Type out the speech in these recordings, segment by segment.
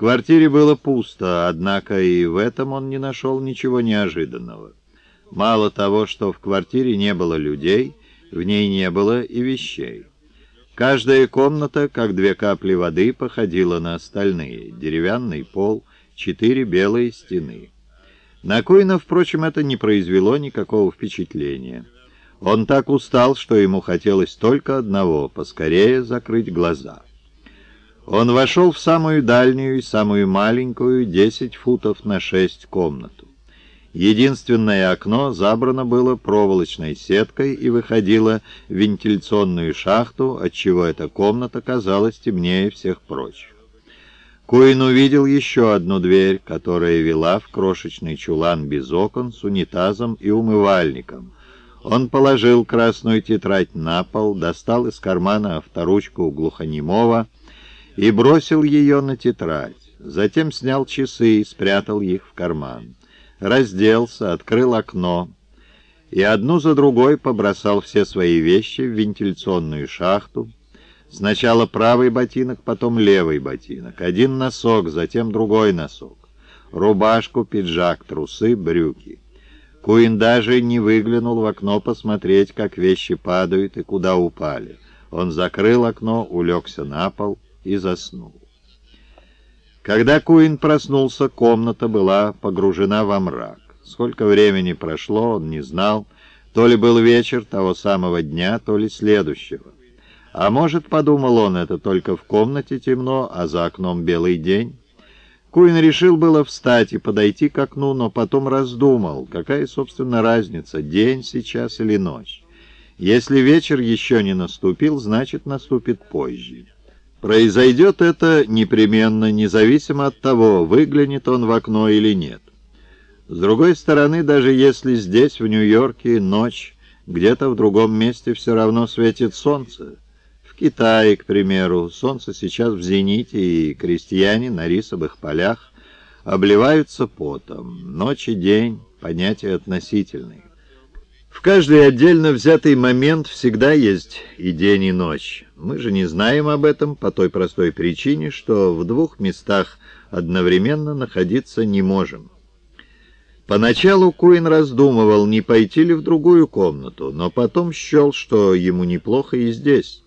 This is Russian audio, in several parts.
квартире было пусто, однако и в этом он не нашел ничего неожиданного. Мало того, что в квартире не было людей, в ней не было и вещей. Каждая комната, как две капли воды, походила на остальные. Деревянный пол, четыре белые стены. На Куина, впрочем, это не произвело никакого впечатления. Он так устал, что ему хотелось только одного — поскорее закрыть глаза. Он вошел в самую дальнюю и самую маленькую, 10 футов на 6 комнату. Единственное окно забрано было проволочной сеткой и выходило в вентиляционную шахту, отчего эта комната казалась темнее всех прочих. Куин увидел еще одну дверь, которая вела в крошечный чулан без окон с унитазом и умывальником. Он положил красную тетрадь на пол, достал из кармана авторучку глухонемого и бросил ее на тетрадь. Затем снял часы и спрятал их в карман разделся, открыл окно и одну за другой побросал все свои вещи в вентиляционную шахту. Сначала правый ботинок, потом левый ботинок. Один носок, затем другой носок. Рубашку, пиджак, трусы, брюки. Куин даже не выглянул в окно посмотреть, как вещи падают и куда упали. Он закрыл окно, улегся на пол и заснул. Когда Куин проснулся, комната была погружена во мрак. Сколько времени прошло, он не знал. То ли был вечер того самого дня, то ли следующего. А может, подумал он, это только в комнате темно, а за окном белый день? Куин решил было встать и подойти к окну, но потом раздумал, какая, собственно, разница, день сейчас или ночь. Если вечер еще не наступил, значит, наступит позже. Произойдет это непременно, независимо от того, выглянет он в окно или нет. С другой стороны, даже если здесь, в Нью-Йорке, ночь, где-то в другом месте все равно светит солнце. В Китае, к примеру, солнце сейчас в зените, и крестьяне на рисовых полях обливаются потом. Ночь и день — понятия относительные. В каждый отдельно взятый момент всегда есть и день, и ночь. Мы же не знаем об этом по той простой причине, что в двух местах одновременно находиться не можем. Поначалу Куин раздумывал, не пойти ли в другую комнату, но потом счел, что ему неплохо и здесь.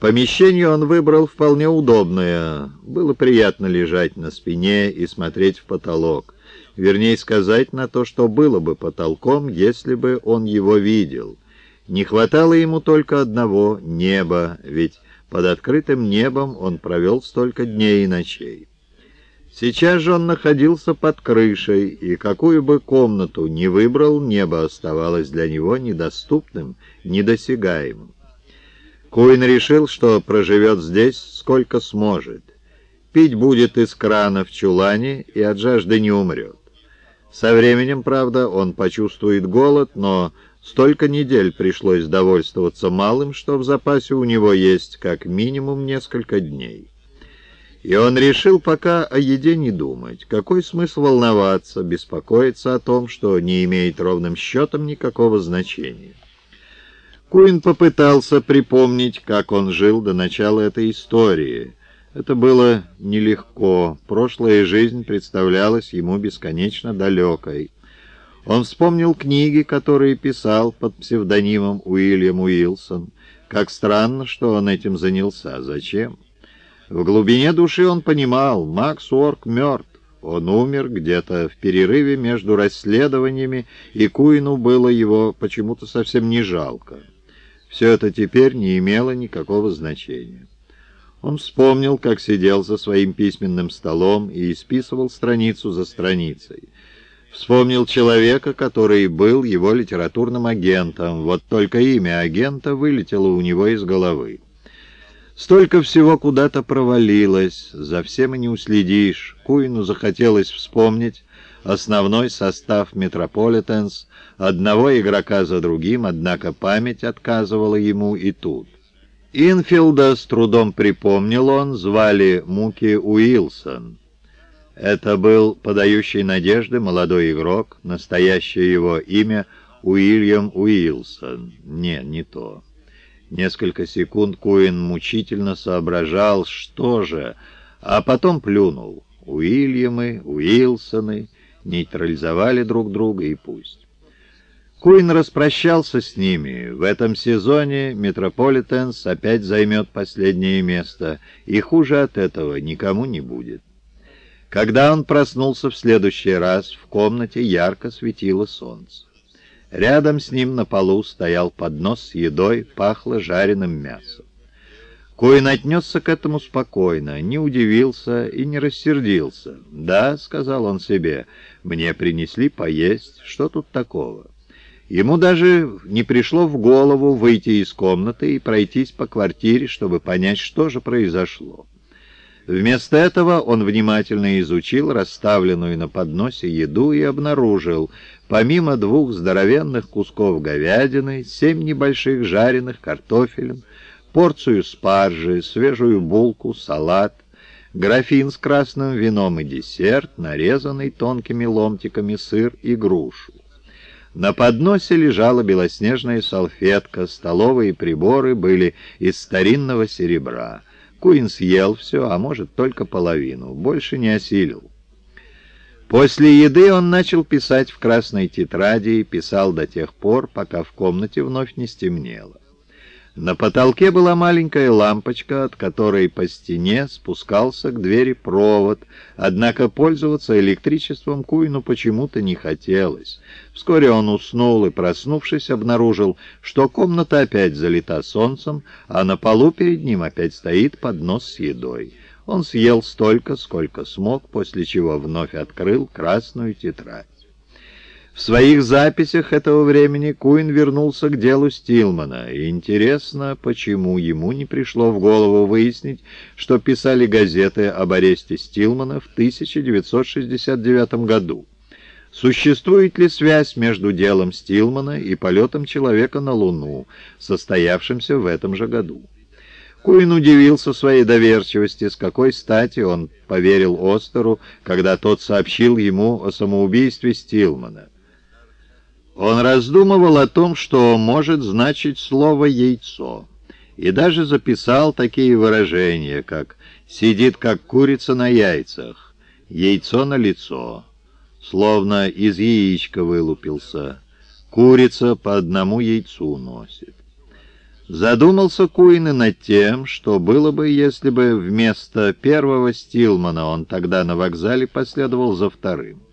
Помещение он выбрал вполне удобное. Было приятно лежать на спине и смотреть в потолок вернее сказать, на то, что было бы потолком, если бы он его видел. Не хватало ему только одного — неба, ведь под открытым небом он провел столько дней и ночей. Сейчас же он находился под крышей, и какую бы комнату ни выбрал, небо оставалось для него недоступным, недосягаемым. Куин решил, что проживет здесь сколько сможет. Пить будет из крана в чулане и от жажды не умрет. Со временем, правда, он почувствует голод, но столько недель пришлось довольствоваться малым, что в запасе у него есть как минимум несколько дней. И он решил пока о еде не думать. Какой смысл волноваться, беспокоиться о том, что не имеет ровным счетом никакого значения? Куин попытался припомнить, как он жил до начала этой истории — это было нелегко. Прошлая жизнь представлялась ему бесконечно далекой. Он вспомнил книги, которые писал под псевдонимом Уильям Уилсон. Как странно, что он этим занялся. Зачем? В глубине души он понимал, Макс Уорк мертв. Он умер где-то в перерыве между расследованиями, и Куину было его почему-то совсем не жалко. Все это теперь не имело никакого значения. Он вспомнил, как сидел за своим письменным столом и исписывал страницу за страницей. Вспомнил человека, который был его литературным агентом, вот только имя агента вылетело у него из головы. Столько всего куда-то провалилось, за всем и не уследишь. Куину захотелось вспомнить основной состав «Метрополитенс», одного игрока за другим, однако память отказывала ему и тут. Инфилда с трудом припомнил он, звали Муки Уилсон. Это был подающий надежды молодой игрок, настоящее его имя Уильям Уилсон. Не, не то. Несколько секунд Куин мучительно соображал, что же, а потом плюнул. Уильямы, Уилсоны нейтрализовали друг друга и пусть. Куин распрощался с ними. В этом сезоне Метрополитенс опять займет последнее место, и хуже от этого никому не будет. Когда он проснулся в следующий раз, в комнате ярко светило солнце. Рядом с ним на полу стоял поднос с едой, пахло жареным мясом. Куин отнесся к этому спокойно, не удивился и не рассердился. «Да», — сказал он себе, — «мне принесли поесть, что тут такого?» Ему даже не пришло в голову выйти из комнаты и пройтись по квартире, чтобы понять, что же произошло. Вместо этого он внимательно изучил расставленную на подносе еду и обнаружил, помимо двух здоровенных кусков говядины, семь небольших жареных картофелем, порцию спаржи, свежую булку, салат, графин с красным вином и десерт, нарезанный тонкими ломтиками сыр и грушу. На подносе лежала белоснежная салфетка, столовые приборы были из старинного серебра — Куин съел все, а может, только половину, больше не осилил. После еды он начал писать в красной тетради и писал до тех пор, пока в комнате вновь не стемнело. На потолке была маленькая лампочка, от которой по стене спускался к двери провод, однако пользоваться электричеством Куину почему-то не хотелось. Вскоре он уснул и, проснувшись, обнаружил, что комната опять залита солнцем, а на полу перед ним опять стоит поднос с едой. Он съел столько, сколько смог, после чего вновь открыл красную тетрадь. В своих записях этого времени Куин вернулся к делу Стилмана, и интересно, почему ему не пришло в голову выяснить, что писали газеты об аресте Стилмана в 1969 году. Существует ли связь между делом Стилмана и полетом человека на Луну, состоявшимся в этом же году? Куин удивился своей доверчивости, с какой стати он поверил Остеру, когда тот сообщил ему о самоубийстве Стилмана. Он раздумывал о том, что может значить слово «яйцо», и даже записал такие выражения, как «сидит, как курица на яйцах», «яйцо на лицо», словно из яичка вылупился, «курица по одному яйцу носит». Задумался Куин и над тем, что было бы, если бы вместо первого Стилмана он тогда на вокзале последовал за вторым.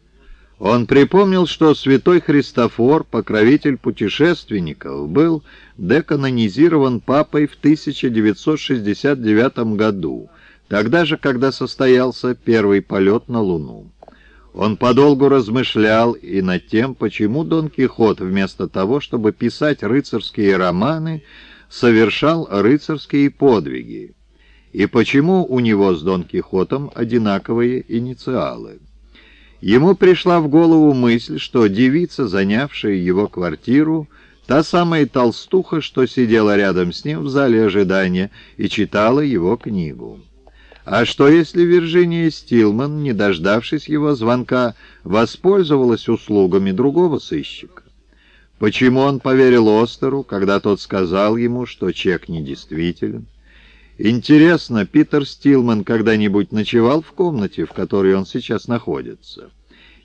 Он припомнил, что святой Христофор, покровитель путешественников, был деканонизирован папой в 1969 году, тогда же, когда состоялся первый полет на Луну. Он подолгу размышлял и над тем, почему Дон Кихот вместо того, чтобы писать рыцарские романы, совершал рыцарские подвиги, и почему у него с Дон Кихотом одинаковые инициалы. Ему пришла в голову мысль, что девица, занявшая его квартиру, та самая толстуха, что сидела рядом с ним в зале ожидания и читала его книгу. А что, если Вирджиния Стилман, не дождавшись его звонка, воспользовалась услугами другого сыщика? Почему он поверил Остеру, когда тот сказал ему, что чек недействителен? Интересно, Питер Стилман когда-нибудь ночевал в комнате, в которой он сейчас находится?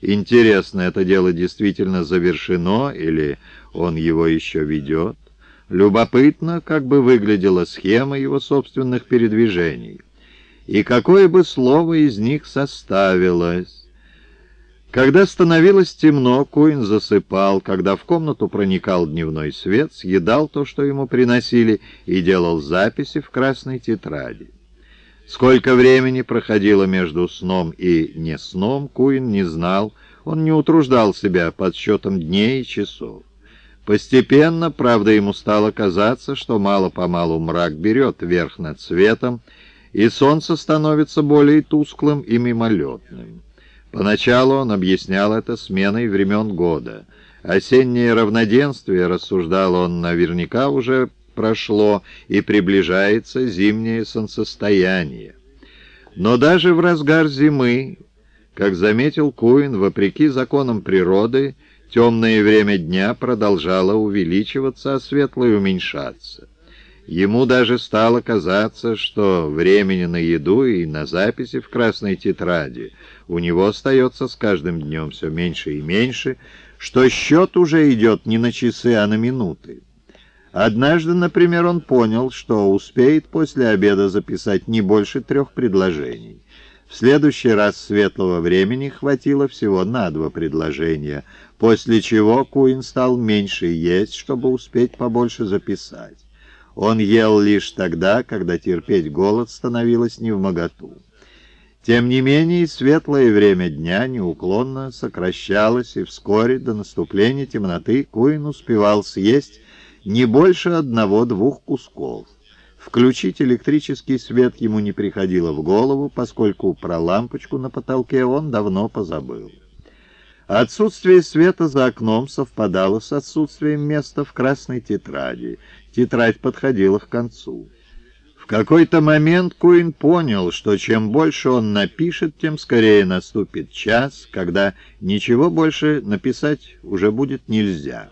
Интересно, это дело действительно завершено или он его еще ведет? Любопытно, как бы выглядела схема его собственных передвижений. И какое бы слово из них составилось? Когда становилось темно, Куин засыпал, когда в комнату проникал дневной свет, съедал то, что ему приносили, и делал записи в красной тетради. Сколько времени проходило между сном и не сном, Куин не знал, он не утруждал себя подсчетом дней и часов. Постепенно, правда, ему стало казаться, что мало-помалу мрак берет верх над светом, и солнце становится более тусклым и мимолетным. Поначалу он объяснял это сменой времен года. Осеннее равноденствие, рассуждал он, наверняка уже прошло и приближается зимнее солнцестояние. Но даже в разгар зимы, как заметил Куин, вопреки законам природы, темное время дня продолжало увеличиваться, а светлое уменьшаться. Ему даже стало казаться, что времени на еду и на записи в красной тетради у него остается с каждым днем все меньше и меньше, что счет уже идет не на часы, а на минуты. Однажды, например, он понял, что успеет после обеда записать не больше трех предложений. В следующий раз светлого времени хватило всего на два предложения, после чего Куин стал меньше есть, чтобы успеть побольше записать. Он ел лишь тогда, когда терпеть голод становилось невмоготу. Тем не менее, светлое время дня неуклонно сокращалось, и вскоре до наступления темноты Куин успевал съесть не больше одного-двух кусков. Включить электрический свет ему не приходило в голову, поскольку про лампочку на потолке он давно позабыл. Отсутствие света за окном совпадало с отсутствием места в красной тетради. Тетрадь подходила к концу. В какой-то момент Куин понял, что чем больше он напишет, тем скорее наступит час, когда ничего больше написать уже будет нельзя.